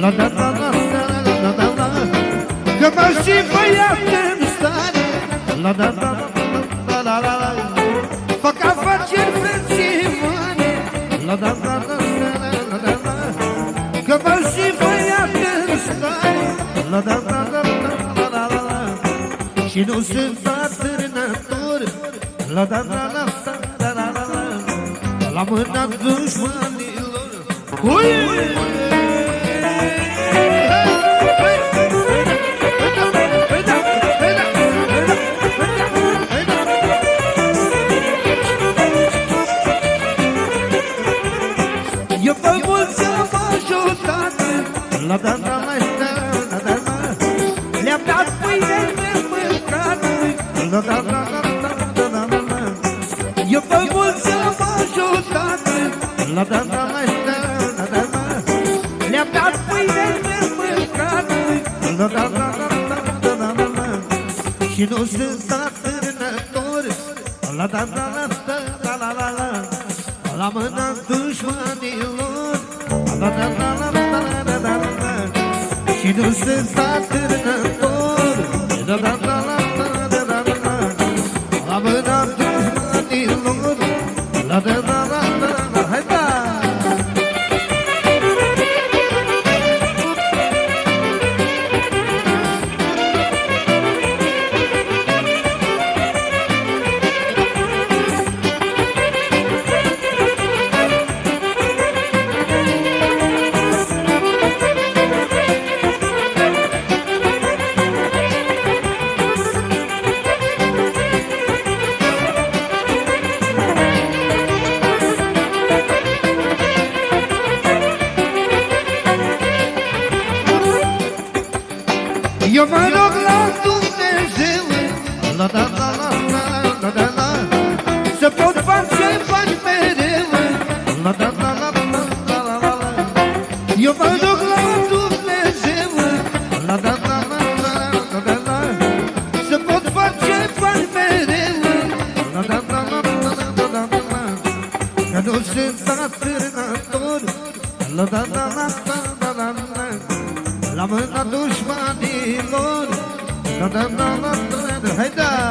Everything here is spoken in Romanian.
La da da da da da da da Că mă și băiat în stare La da da da da da da Fac afaceri frățioane La da da da da da da da Că mă și băiat în stare La da da da da da da da Și nu sunt atârnător La da da da da da da da La mâna dușmanilor Ui! Eu vou ser o major da... La Și nu sunt atârnător La da da la da da la la la. La mâna dușmanilor. La da da la da la da, da, la da Și nu sunt atârnător La da da la Eu mă rog la Dumnezeu La da da la la la da la Să pot face bani mereu La da da la la la la la la Eu mă rog la Dumnezeu La da da la la la da la Să pot face bani mereu La da da la la la la la la Că nu sunt atârnător La da la la la la la La Lafına düşman değil ol Kadar da hayda